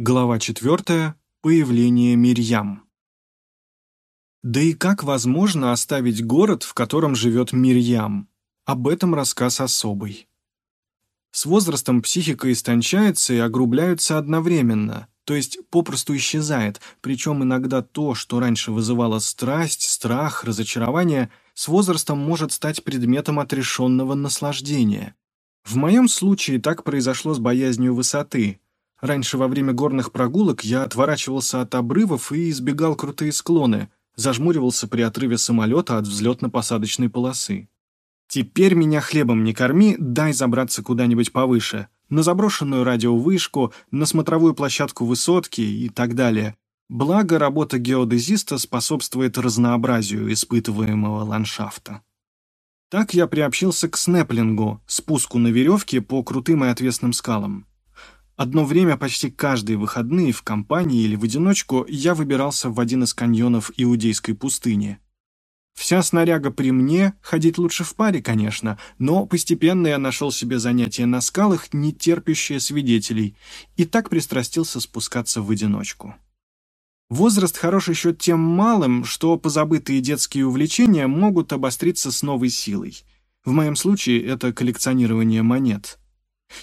Глава 4. Появление Мирьям. Да и как возможно оставить город, в котором живет Мирьям? Об этом рассказ особый. С возрастом психика истончается и огрубляется одновременно, то есть попросту исчезает, причем иногда то, что раньше вызывало страсть, страх, разочарование, с возрастом может стать предметом отрешенного наслаждения. В моем случае так произошло с боязнью высоты – Раньше во время горных прогулок я отворачивался от обрывов и избегал крутые склоны, зажмуривался при отрыве самолета от взлетно-посадочной полосы. Теперь меня хлебом не корми, дай забраться куда-нибудь повыше, на заброшенную радиовышку, на смотровую площадку высотки и так далее. Благо, работа геодезиста способствует разнообразию испытываемого ландшафта. Так я приобщился к снеплингу, спуску на веревке по крутым и отвесным скалам. Одно время почти каждые выходные в компании или в одиночку я выбирался в один из каньонов Иудейской пустыни. Вся снаряга при мне, ходить лучше в паре, конечно, но постепенно я нашел себе занятие на скалах, не терпящее свидетелей, и так пристрастился спускаться в одиночку. Возраст хорош еще тем малым, что позабытые детские увлечения могут обостриться с новой силой. В моем случае это коллекционирование монет.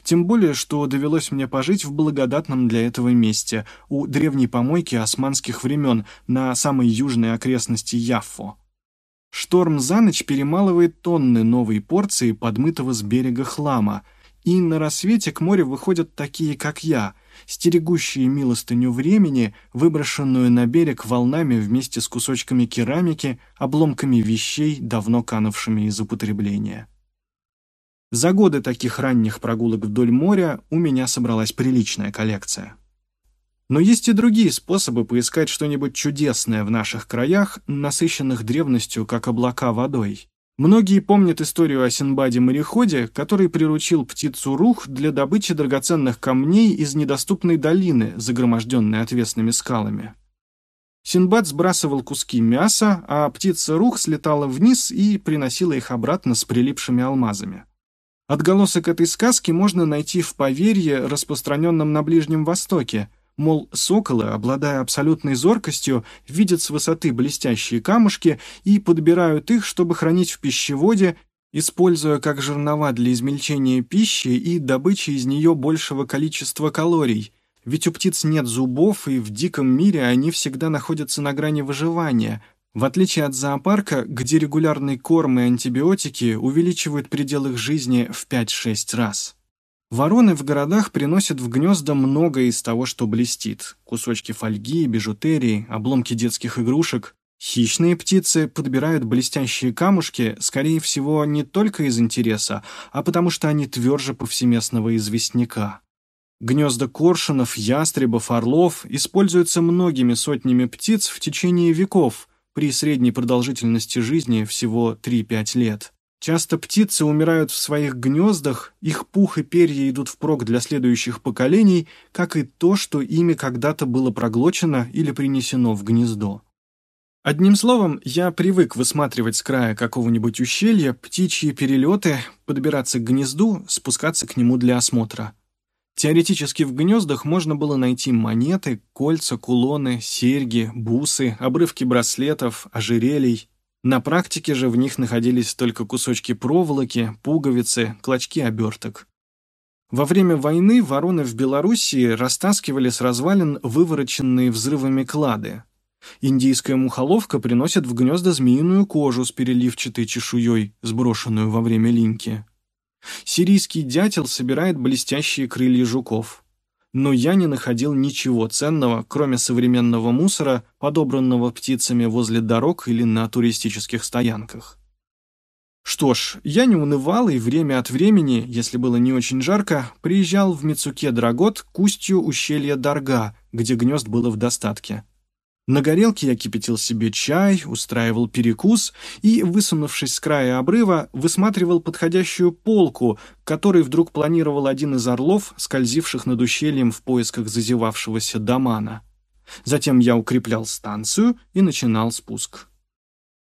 Тем более, что довелось мне пожить в благодатном для этого месте, у древней помойки османских времен, на самой южной окрестности Яффо. Шторм за ночь перемалывает тонны новой порции подмытого с берега хлама, и на рассвете к морю выходят такие, как я, стерегущие милостыню времени, выброшенную на берег волнами вместе с кусочками керамики, обломками вещей, давно канувшими из употребления. За годы таких ранних прогулок вдоль моря у меня собралась приличная коллекция. Но есть и другие способы поискать что-нибудь чудесное в наших краях, насыщенных древностью, как облака водой. Многие помнят историю о Синбаде-мореходе, который приручил птицу Рух для добычи драгоценных камней из недоступной долины, загроможденной отвесными скалами. Синбад сбрасывал куски мяса, а птица Рух слетала вниз и приносила их обратно с прилипшими алмазами. Отголосок этой сказки можно найти в поверье, распространенном на Ближнем Востоке, мол, соколы, обладая абсолютной зоркостью, видят с высоты блестящие камушки и подбирают их, чтобы хранить в пищеводе, используя как жернова для измельчения пищи и добычи из нее большего количества калорий, ведь у птиц нет зубов, и в диком мире они всегда находятся на грани выживания – в отличие от зоопарка, где регулярный корм и антибиотики увеличивают предел их жизни в 5-6 раз. Вороны в городах приносят в гнезда многое из того, что блестит. Кусочки фольги, бижутерии, обломки детских игрушек. Хищные птицы подбирают блестящие камушки, скорее всего, не только из интереса, а потому что они тверже повсеместного известняка. Гнезда коршунов, ястребов, орлов используются многими сотнями птиц в течение веков – при средней продолжительности жизни всего 3-5 лет. Часто птицы умирают в своих гнездах, их пух и перья идут впрок для следующих поколений, как и то, что ими когда-то было проглочено или принесено в гнездо. Одним словом, я привык высматривать с края какого-нибудь ущелья птичьи перелеты, подбираться к гнезду, спускаться к нему для осмотра. Теоретически в гнездах можно было найти монеты, кольца, кулоны, серьги, бусы, обрывки браслетов, ожерелий. На практике же в них находились только кусочки проволоки, пуговицы, клочки оберток. Во время войны вороны в Белоруссии растаскивали с развалин вывороченные взрывами клады. Индийская мухоловка приносит в гнезда змеиную кожу с переливчатой чешуей, сброшенную во время линьки. Сирийский дятел собирает блестящие крылья жуков. Но я не находил ничего ценного, кроме современного мусора, подобранного птицами возле дорог или на туристических стоянках. Что ж, я не унывал и время от времени, если было не очень жарко, приезжал в Мицуке Драгот к устью ущелья Дарга, где гнезд было в достатке. На горелке я кипятил себе чай, устраивал перекус и, высунувшись с края обрыва, высматривал подходящую полку, которой вдруг планировал один из орлов, скользивших над ущельем в поисках зазевавшегося домана. Затем я укреплял станцию и начинал спуск.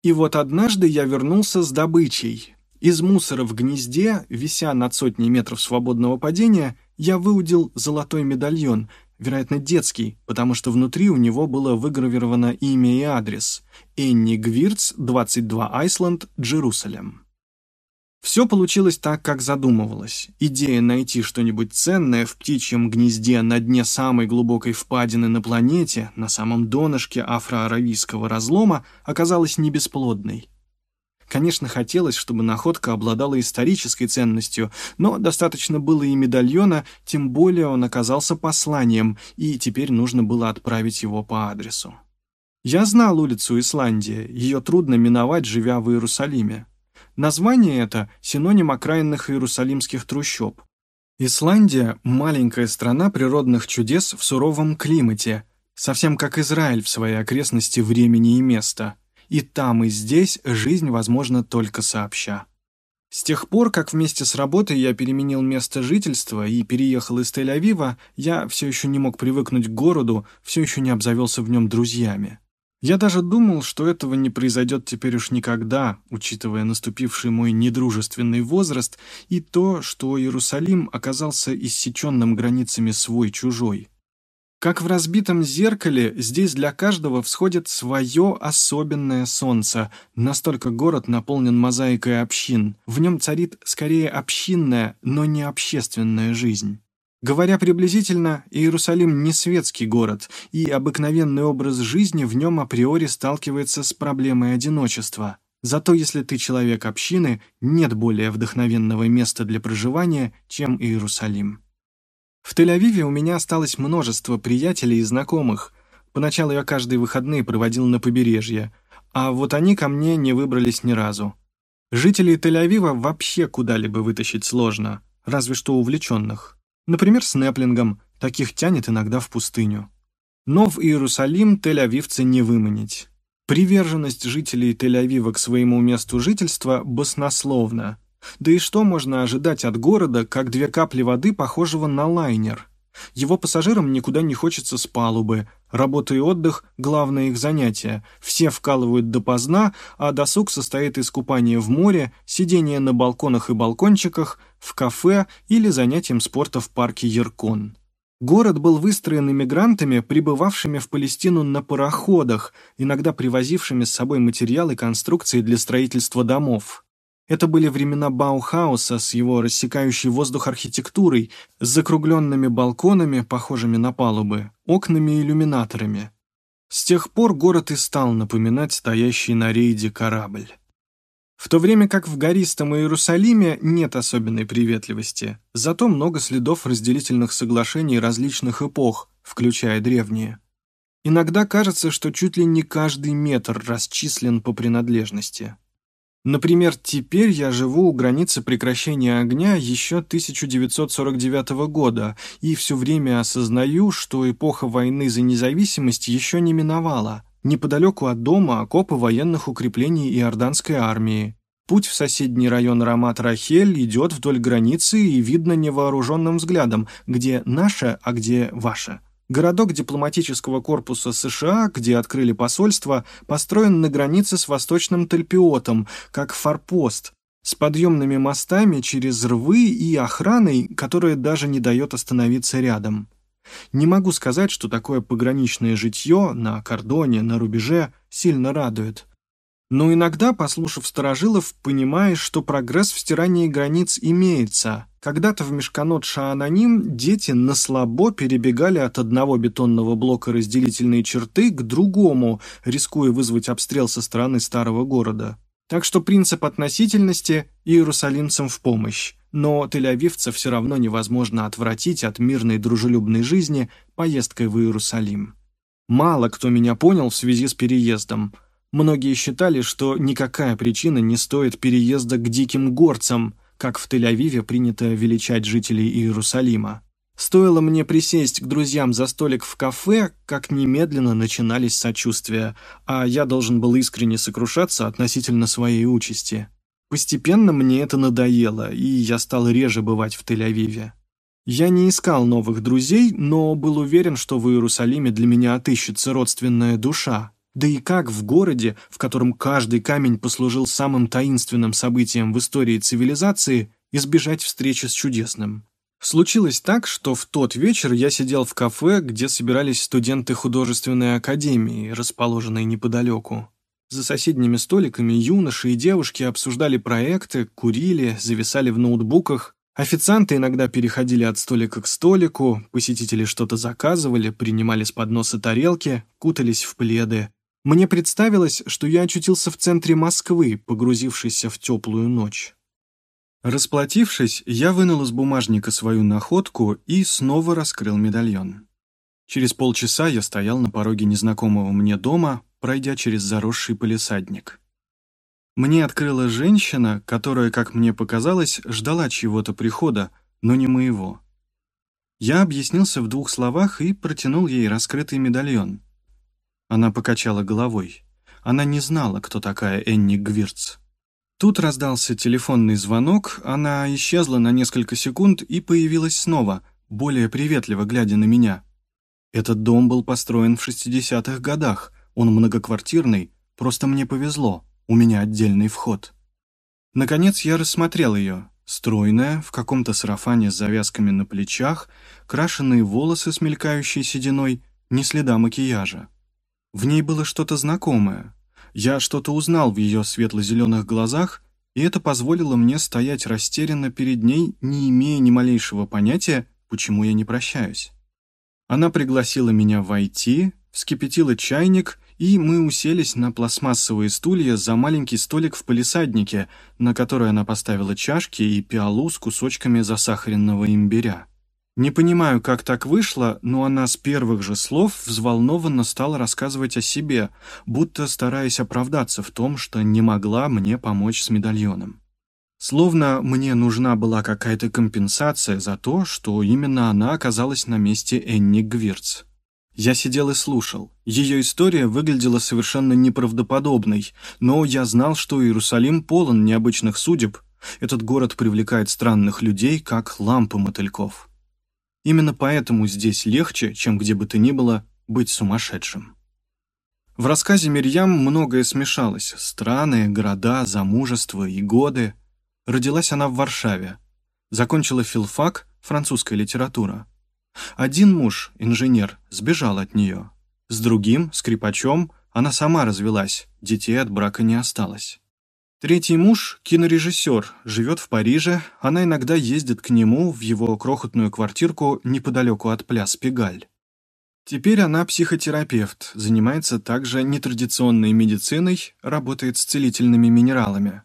И вот однажды я вернулся с добычей. Из мусора в гнезде, вися над сотней метров свободного падения, я выудил золотой медальон — вероятно, детский, потому что внутри у него было выгравировано имя и адрес Энни Гвирц, 22 Айсланд, Джерусалем. Все получилось так, как задумывалось. Идея найти что-нибудь ценное в птичьем гнезде на дне самой глубокой впадины на планете, на самом донышке афроаравийского разлома, оказалась не бесплодной. Конечно, хотелось, чтобы находка обладала исторической ценностью, но достаточно было и медальона, тем более он оказался посланием, и теперь нужно было отправить его по адресу. Я знал улицу Исландия, ее трудно миновать, живя в Иерусалиме. Название это – синоним окраинных иерусалимских трущоб. Исландия – маленькая страна природных чудес в суровом климате, совсем как Израиль в своей окрестности времени и места. И там, и здесь жизнь возможна только сообща. С тех пор, как вместе с работой я переменил место жительства и переехал из Тель-Авива, я все еще не мог привыкнуть к городу, все еще не обзавелся в нем друзьями. Я даже думал, что этого не произойдет теперь уж никогда, учитывая наступивший мой недружественный возраст и то, что Иерусалим оказался иссеченным границами свой-чужой. Как в разбитом зеркале, здесь для каждого всходит свое особенное солнце. Настолько город наполнен мозаикой общин. В нем царит скорее общинная, но не общественная жизнь. Говоря приблизительно, Иерусалим не светский город, и обыкновенный образ жизни в нем априори сталкивается с проблемой одиночества. Зато если ты человек общины, нет более вдохновенного места для проживания, чем Иерусалим. В Тель-Авиве у меня осталось множество приятелей и знакомых. Поначалу я каждые выходные проводил на побережье, а вот они ко мне не выбрались ни разу. Жителей Тель-Авива вообще куда-либо вытащить сложно, разве что увлеченных. Например, с Неплингом, таких тянет иногда в пустыню. Но в Иерусалим тель-авивцы не выманить. Приверженность жителей Тель-Авива к своему месту жительства баснословна. Да и что можно ожидать от города, как две капли воды, похожего на лайнер? Его пассажирам никуда не хочется с палубы. Работа и отдых – главное их занятие. Все вкалывают допоздна, а досуг состоит из купания в море, сидения на балконах и балкончиках, в кафе или занятием спорта в парке Еркон. Город был выстроен иммигрантами, прибывавшими в Палестину на пароходах, иногда привозившими с собой материалы и конструкции для строительства домов. Это были времена Баухауса с его рассекающей воздух архитектурой, с закругленными балконами, похожими на палубы, окнами и иллюминаторами. С тех пор город и стал напоминать стоящий на рейде корабль. В то время как в гористом Иерусалиме нет особенной приветливости, зато много следов разделительных соглашений различных эпох, включая древние. Иногда кажется, что чуть ли не каждый метр расчислен по принадлежности. Например, теперь я живу у границы прекращения огня еще 1949 года и все время осознаю, что эпоха войны за независимость еще не миновала – Неподалеку от дома окопы военных укреплений иорданской армии. Путь в соседний район Рамат-Рахель идет вдоль границы и видно невооруженным взглядом, где наше, а где ваше. Городок дипломатического корпуса США, где открыли посольство, построен на границе с Восточным Тальпиотом, как форпост, с подъемными мостами через рвы и охраной, которая даже не дает остановиться рядом. Не могу сказать, что такое пограничное житье на кордоне, на рубеже сильно радует. Но иногда, послушав старожилов, понимаешь, что прогресс в стирании границ имеется. Когда-то в Мешканот Шаананим дети на слабо перебегали от одного бетонного блока разделительной черты к другому, рискуя вызвать обстрел со стороны старого города. Так что принцип относительности иерусалимцам в помощь но тель-авивца все равно невозможно отвратить от мирной дружелюбной жизни поездкой в Иерусалим. Мало кто меня понял в связи с переездом. Многие считали, что никакая причина не стоит переезда к диким горцам, как в Тель-Авиве принято величать жителей Иерусалима. Стоило мне присесть к друзьям за столик в кафе, как немедленно начинались сочувствия, а я должен был искренне сокрушаться относительно своей участи. Постепенно мне это надоело, и я стал реже бывать в Тель-Авиве. Я не искал новых друзей, но был уверен, что в Иерусалиме для меня отыщется родственная душа. Да и как в городе, в котором каждый камень послужил самым таинственным событием в истории цивилизации, избежать встречи с чудесным? Случилось так, что в тот вечер я сидел в кафе, где собирались студенты художественной академии, расположенной неподалеку. За соседними столиками юноши и девушки обсуждали проекты, курили, зависали в ноутбуках. Официанты иногда переходили от столика к столику, посетители что-то заказывали, принимали с подноса тарелки, кутались в пледы. Мне представилось, что я очутился в центре Москвы, погрузившийся в теплую ночь. Расплатившись, я вынул из бумажника свою находку и снова раскрыл медальон. Через полчаса я стоял на пороге незнакомого мне дома, пройдя через заросший полисадник. Мне открыла женщина, которая, как мне показалось, ждала чего-то прихода, но не моего. Я объяснился в двух словах и протянул ей раскрытый медальон. Она покачала головой. Она не знала, кто такая Энни Гвирц. Тут раздался телефонный звонок, она исчезла на несколько секунд и появилась снова, более приветливо глядя на меня. Этот дом был построен в 60-х годах, он многоквартирный, просто мне повезло, у меня отдельный вход. Наконец я рассмотрел ее. Стройная, в каком-то сарафане с завязками на плечах, крашеные волосы с мелькающей сединой, ни следа макияжа. В ней было что-то знакомое. Я что-то узнал в ее светло-зеленых глазах, и это позволило мне стоять растерянно перед ней, не имея ни малейшего понятия, почему я не прощаюсь. Она пригласила меня войти, вскипятила чайник и мы уселись на пластмассовые стулья за маленький столик в палисаднике, на который она поставила чашки и пиалу с кусочками засахаренного имбиря. Не понимаю, как так вышло, но она с первых же слов взволнованно стала рассказывать о себе, будто стараясь оправдаться в том, что не могла мне помочь с медальоном. Словно мне нужна была какая-то компенсация за то, что именно она оказалась на месте Энни Гвирц. Я сидел и слушал. Ее история выглядела совершенно неправдоподобной, но я знал, что Иерусалим полон необычных судеб. Этот город привлекает странных людей, как лампы мотыльков. Именно поэтому здесь легче, чем где бы то ни было, быть сумасшедшим. В рассказе Мирьям многое смешалось. Страны, города, замужество и годы. Родилась она в Варшаве. Закончила филфак, французская литература. Один муж, инженер, сбежал от нее. С другим, скрипачом, она сама развелась, детей от брака не осталось. Третий муж, кинорежиссер, живет в Париже, она иногда ездит к нему в его крохотную квартирку неподалеку от пляс Пегаль. Теперь она психотерапевт, занимается также нетрадиционной медициной, работает с целительными минералами.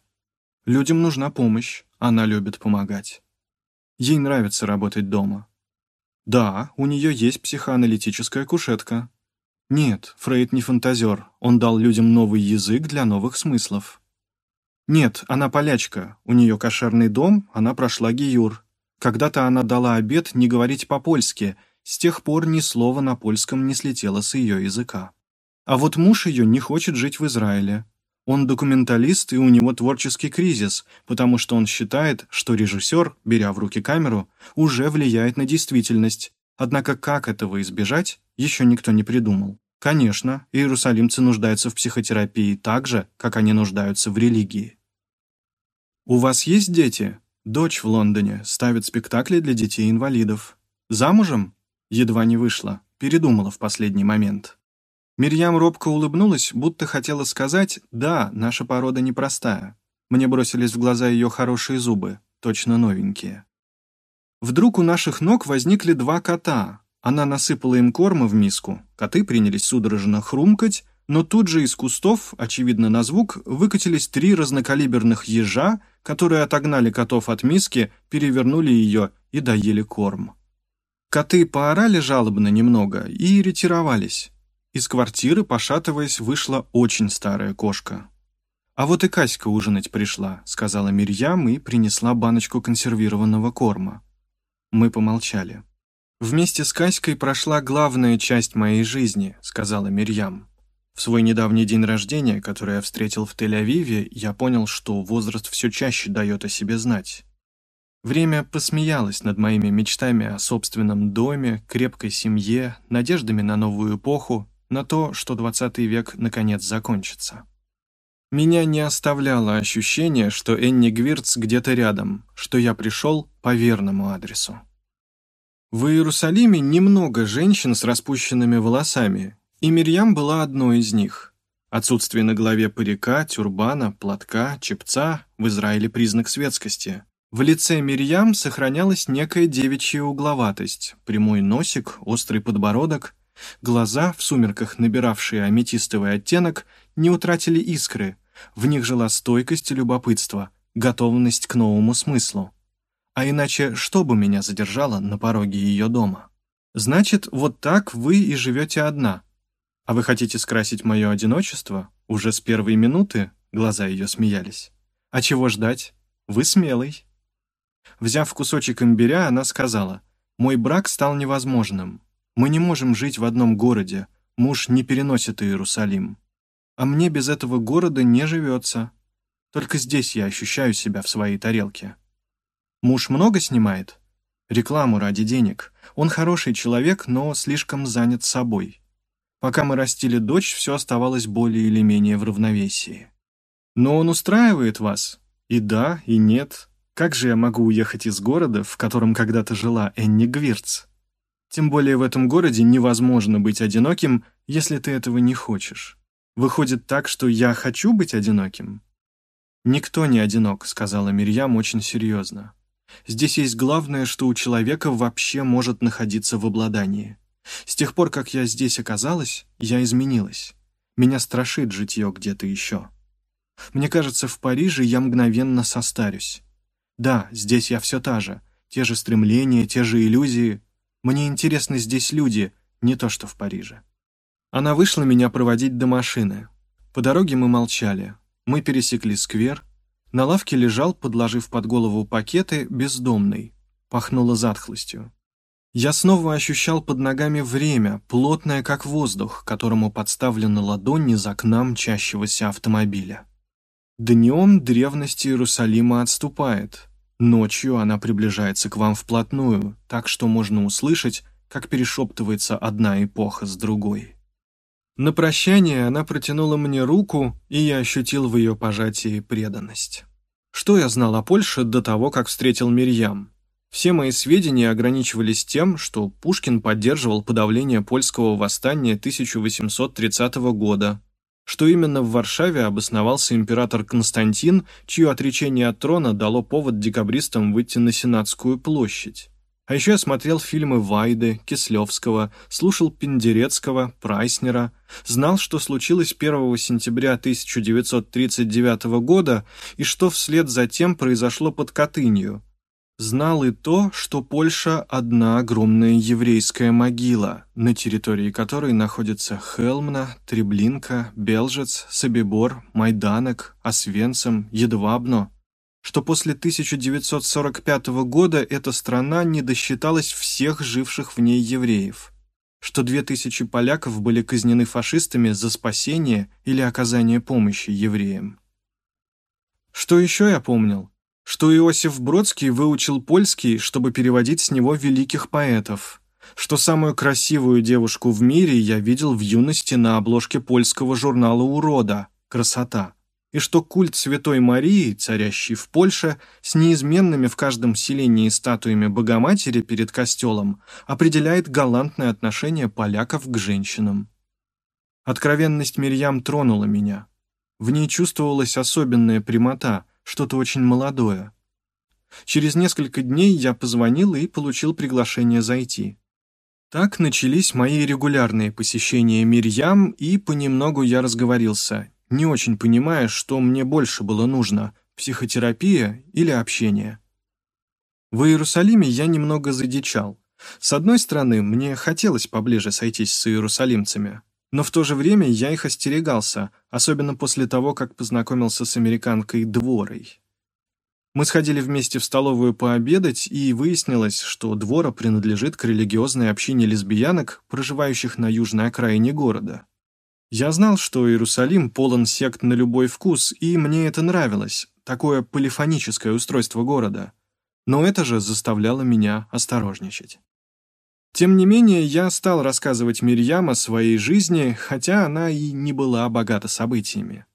Людям нужна помощь, она любит помогать. Ей нравится работать дома. Да, у нее есть психоаналитическая кушетка. Нет, Фрейд не фантазер, он дал людям новый язык для новых смыслов. Нет, она полячка, у нее кошерный дом, она прошла гиюр. Когда-то она дала обет не говорить по-польски, с тех пор ни слова на польском не слетело с ее языка. А вот муж ее не хочет жить в Израиле. Он документалист, и у него творческий кризис, потому что он считает, что режиссер, беря в руки камеру, уже влияет на действительность. Однако как этого избежать, еще никто не придумал. Конечно, иерусалимцы нуждаются в психотерапии так же, как они нуждаются в религии. «У вас есть дети?» Дочь в Лондоне ставит спектакли для детей-инвалидов. Замужем? Едва не вышла, передумала в последний момент. Мирьям робко улыбнулась, будто хотела сказать «Да, наша порода непростая». Мне бросились в глаза ее хорошие зубы, точно новенькие. Вдруг у наших ног возникли два кота. Она насыпала им корма в миску. Коты принялись судорожно хрумкать, но тут же из кустов, очевидно на звук, выкатились три разнокалиберных ежа, которые отогнали котов от миски, перевернули ее и доели корм. Коты поорали жалобно немного и ретировались. Из квартиры, пошатываясь, вышла очень старая кошка. «А вот и Каська ужинать пришла», — сказала Мирьям и принесла баночку консервированного корма. Мы помолчали. «Вместе с Каськой прошла главная часть моей жизни», — сказала Мирьям. В свой недавний день рождения, который я встретил в Тель-Авиве, я понял, что возраст все чаще дает о себе знать. Время посмеялось над моими мечтами о собственном доме, крепкой семье, надеждами на новую эпоху, на то, что 20 век наконец закончится. Меня не оставляло ощущение, что Энни Гвирц где-то рядом, что я пришел по верному адресу. В Иерусалиме немного женщин с распущенными волосами, и Мирьям была одной из них. Отсутствие на голове парика, тюрбана, платка, чепца в Израиле признак светскости. В лице Мирьям сохранялась некая девичья угловатость, прямой носик, острый подбородок, глаза, в сумерках набиравшие аметистовый оттенок, не утратили искры, в них жила стойкость и любопытство, готовность к новому смыслу. А иначе что бы меня задержало на пороге ее дома? Значит, вот так вы и живете одна. А вы хотите скрасить мое одиночество? Уже с первой минуты? Глаза ее смеялись. А чего ждать? Вы смелый. Взяв кусочек имбиря, она сказала, «Мой брак стал невозможным. Мы не можем жить в одном городе. Муж не переносит Иерусалим. А мне без этого города не живется. Только здесь я ощущаю себя в своей тарелке». Муж много снимает? Рекламу ради денег. Он хороший человек, но слишком занят собой. Пока мы растили дочь, все оставалось более или менее в равновесии. Но он устраивает вас? И да, и нет. Как же я могу уехать из города, в котором когда-то жила Энни Гвирц? Тем более в этом городе невозможно быть одиноким, если ты этого не хочешь. Выходит так, что я хочу быть одиноким? «Никто не одинок», — сказала Мирьям очень серьезно. Здесь есть главное, что у человека вообще может находиться в обладании. С тех пор, как я здесь оказалась, я изменилась. Меня страшит житье где-то еще. Мне кажется, в Париже я мгновенно состарюсь. Да, здесь я все та же. Те же стремления, те же иллюзии. Мне интересны здесь люди, не то что в Париже. Она вышла меня проводить до машины. По дороге мы молчали. Мы пересекли сквер, на лавке лежал, подложив под голову пакеты, бездомный. Пахнуло затхлостью. Я снова ощущал под ногами время, плотное как воздух, которому подставлена ладонь из окна мчащегося автомобиля. Днем древность Иерусалима отступает. Ночью она приближается к вам вплотную, так что можно услышать, как перешептывается одна эпоха с другой. На прощание она протянула мне руку, и я ощутил в ее пожатии преданность. Что я знал о Польше до того, как встретил Мирьям? Все мои сведения ограничивались тем, что Пушкин поддерживал подавление польского восстания 1830 года, что именно в Варшаве обосновался император Константин, чье отречение от трона дало повод декабристам выйти на Сенатскую площадь. А еще я смотрел фильмы Вайды, Кислевского, слушал Пендерецкого, Прайснера, знал, что случилось 1 сентября 1939 года и что вслед за тем произошло под Катынью. Знал и то, что Польша – одна огромная еврейская могила, на территории которой находятся Хелмна, Треблинка, Белжец, Собибор, Майданок, Освенцим, Едвабно – что после 1945 года эта страна не досчиталась всех живших в ней евреев, что 2000 поляков были казнены фашистами за спасение или оказание помощи евреям. Что еще я помнил? Что Иосиф Бродский выучил польский, чтобы переводить с него великих поэтов, что самую красивую девушку в мире я видел в юности на обложке польского журнала «Урода» «Красота», и что культ Святой Марии, царящий в Польше, с неизменными в каждом селении статуями Богоматери перед костелом, определяет галантное отношение поляков к женщинам. Откровенность Мирьям тронула меня. В ней чувствовалась особенная прямота, что-то очень молодое. Через несколько дней я позвонил и получил приглашение зайти. Так начались мои регулярные посещения Мирьям, и понемногу я разговорился, не очень понимая, что мне больше было нужно – психотерапия или общение. В Иерусалиме я немного задичал. С одной стороны, мне хотелось поближе сойтись с иерусалимцами, но в то же время я их остерегался, особенно после того, как познакомился с американкой Дворой. Мы сходили вместе в столовую пообедать, и выяснилось, что Двора принадлежит к религиозной общине лесбиянок, проживающих на южной окраине города. Я знал, что Иерусалим полон сект на любой вкус, и мне это нравилось, такое полифоническое устройство города. Но это же заставляло меня осторожничать. Тем не менее, я стал рассказывать Мирьям о своей жизни, хотя она и не была богата событиями.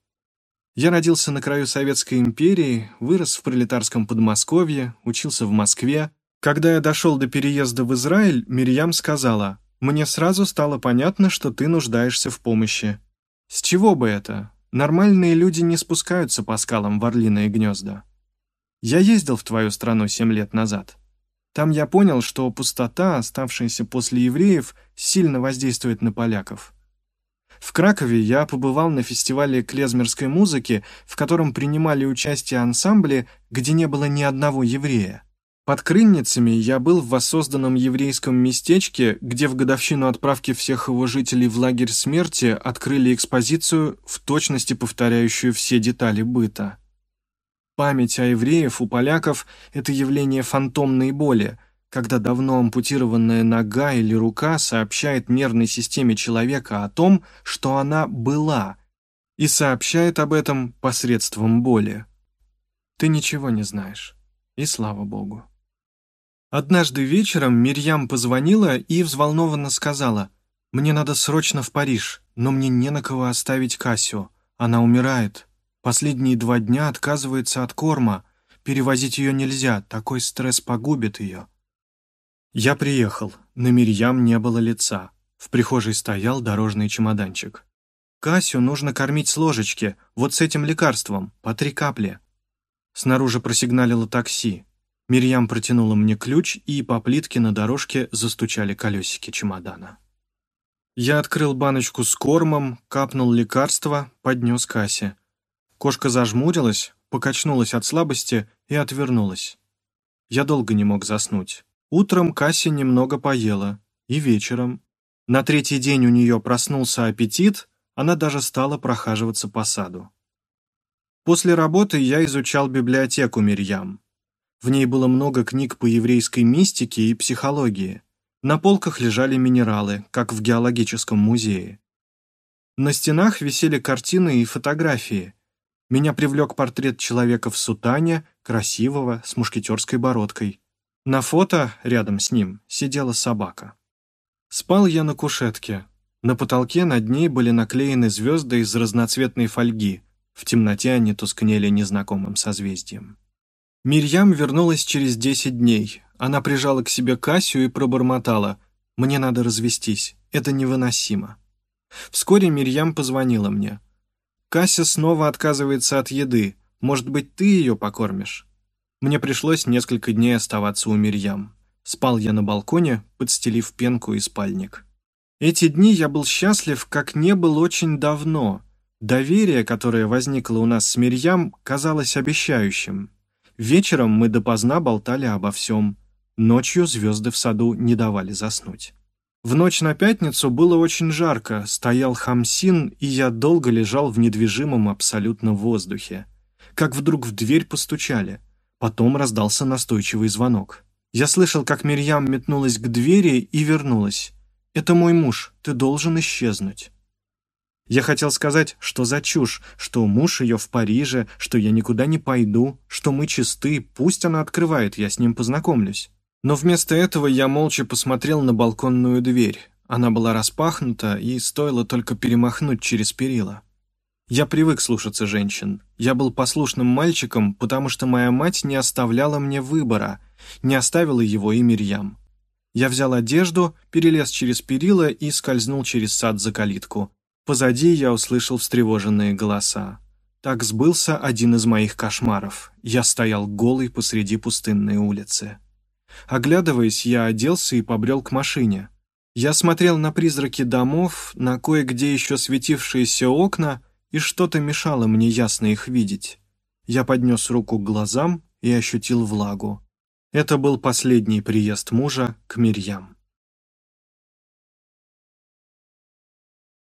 Я родился на краю Советской империи, вырос в пролетарском Подмосковье, учился в Москве, Когда я дошел до переезда в Израиль, Мирьям сказала, «Мне сразу стало понятно, что ты нуждаешься в помощи». С чего бы это? Нормальные люди не спускаются по скалам в орлиные гнезда. Я ездил в твою страну семь лет назад. Там я понял, что пустота, оставшаяся после евреев, сильно воздействует на поляков. В Кракове я побывал на фестивале клезмерской музыки, в котором принимали участие ансамбли, где не было ни одного еврея. Под Крынницами я был в воссозданном еврейском местечке, где в годовщину отправки всех его жителей в лагерь смерти открыли экспозицию, в точности повторяющую все детали быта. Память о евреев у поляков – это явление фантомной боли – когда давно ампутированная нога или рука сообщает нервной системе человека о том, что она была, и сообщает об этом посредством боли. Ты ничего не знаешь, и слава богу. Однажды вечером Мирьям позвонила и взволнованно сказала, «Мне надо срочно в Париж, но мне не на кого оставить Кассио. Она умирает. Последние два дня отказывается от корма. Перевозить ее нельзя, такой стресс погубит ее». Я приехал. На Мирьям не было лица. В прихожей стоял дорожный чемоданчик. Касю нужно кормить с ложечки, вот с этим лекарством, по три капли. Снаружи просигналило такси. Мирьям протянула мне ключ, и по плитке на дорожке застучали колесики чемодана. Я открыл баночку с кормом, капнул лекарство, поднес Кассе. Кошка зажмурилась, покачнулась от слабости и отвернулась. Я долго не мог заснуть. Утром Касси немного поела, и вечером. На третий день у нее проснулся аппетит, она даже стала прохаживаться по саду. После работы я изучал библиотеку Мирьям. В ней было много книг по еврейской мистике и психологии. На полках лежали минералы, как в геологическом музее. На стенах висели картины и фотографии. Меня привлек портрет человека в сутане, красивого, с мушкетерской бородкой. На фото рядом с ним сидела собака. Спал я на кушетке. На потолке над ней были наклеены звезды из разноцветной фольги. В темноте они тускнели незнакомым созвездием. Мирьям вернулась через десять дней. Она прижала к себе Кассию и пробормотала. «Мне надо развестись. Это невыносимо». Вскоре Мирьям позвонила мне. «Кася снова отказывается от еды. Может быть, ты ее покормишь?» Мне пришлось несколько дней оставаться у Мирьям. Спал я на балконе, подстелив пенку и спальник. Эти дни я был счастлив, как не был очень давно. Доверие, которое возникло у нас с Мирьям, казалось обещающим. Вечером мы допоздна болтали обо всем. Ночью звезды в саду не давали заснуть. В ночь на пятницу было очень жарко, стоял хамсин, и я долго лежал в недвижимом абсолютно воздухе. Как вдруг в дверь постучали — Потом раздался настойчивый звонок. Я слышал, как Мирьям метнулась к двери и вернулась. «Это мой муж, ты должен исчезнуть». Я хотел сказать, что за чушь, что муж ее в Париже, что я никуда не пойду, что мы чисты, пусть она открывает, я с ним познакомлюсь. Но вместо этого я молча посмотрел на балконную дверь. Она была распахнута, и стоило только перемахнуть через перила. Я привык слушаться женщин. Я был послушным мальчиком, потому что моя мать не оставляла мне выбора, не оставила его и Мирьям. Я взял одежду, перелез через перила и скользнул через сад за калитку. Позади я услышал встревоженные голоса. Так сбылся один из моих кошмаров. Я стоял голый посреди пустынной улицы. Оглядываясь, я оделся и побрел к машине. Я смотрел на призраки домов, на кое-где еще светившиеся окна, и что-то мешало мне ясно их видеть. Я поднес руку к глазам и ощутил влагу. Это был последний приезд мужа к Мирьям.